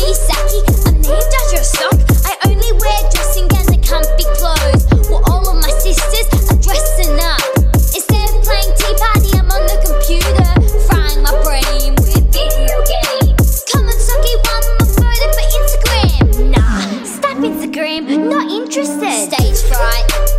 pretty sacky. I'm named after a sock. I only wear dressing gowns and comfy clothes. Well, all of my sisters are dressing up. Instead of playing tea party, I'm on the computer, frying my brain with video games. Come and socky one more photo for Instagram. Nah, stop Instagram, not interested. Stage fright.